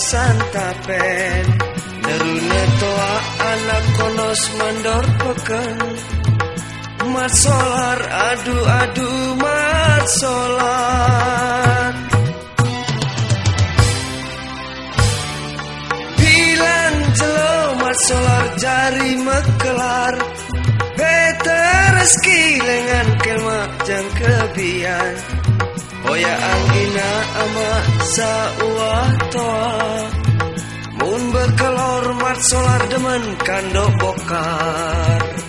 dasan tapen Nerune toa anak konos mandor peken. Mat solar adu-adu mat solar. Bilan jelo mat solar jari mekelar. Reski lengan kelma jang kebian Oya anggina ama sauah toa Mun berkelor mat solar demen kandok bokar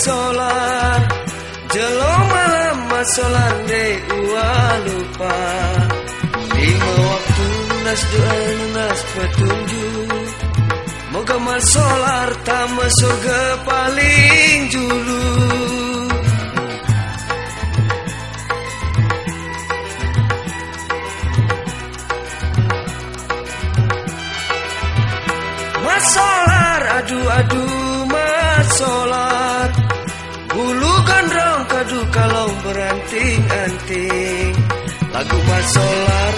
mat solar jelo malam mat solar de ua lupa. Lima waktu nas doa nas petunjuk. Moga mat solar tama surga paling julu Mat solar adu-adu mat solar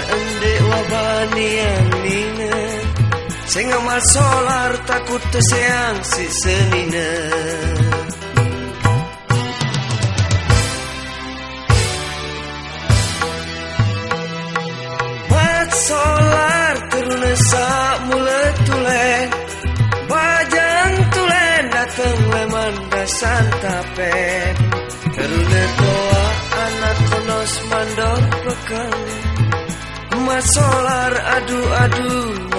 wabani yang nina Sehingga mat solar takut terseang si senina. Mat solar teruna sak mula tulen Bajang tulen datang leman dasan tapen Teruna anak konos mandor pekan Solar adu-adu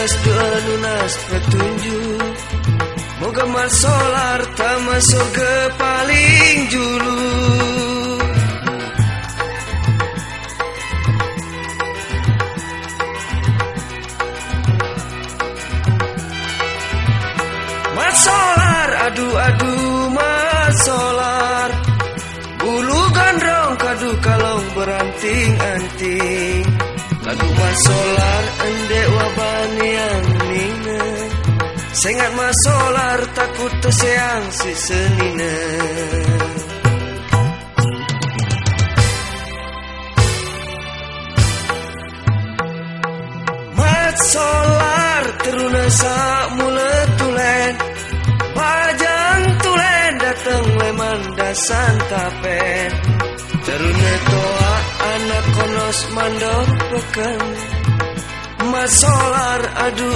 lunas doa lunas petunjuk. Moga mat solar tama surga paling julu Mat solar adu-adu mat solar. Bulu gondrong kadu kalong beranting anting Lagu mat solar Sengat mat solar takut terseang si senina Mat solar teruna sak mula tulen. Pajang tulen datang leman dasan tapen Teruna toa anak konos mandor peken Mat solar adu-adu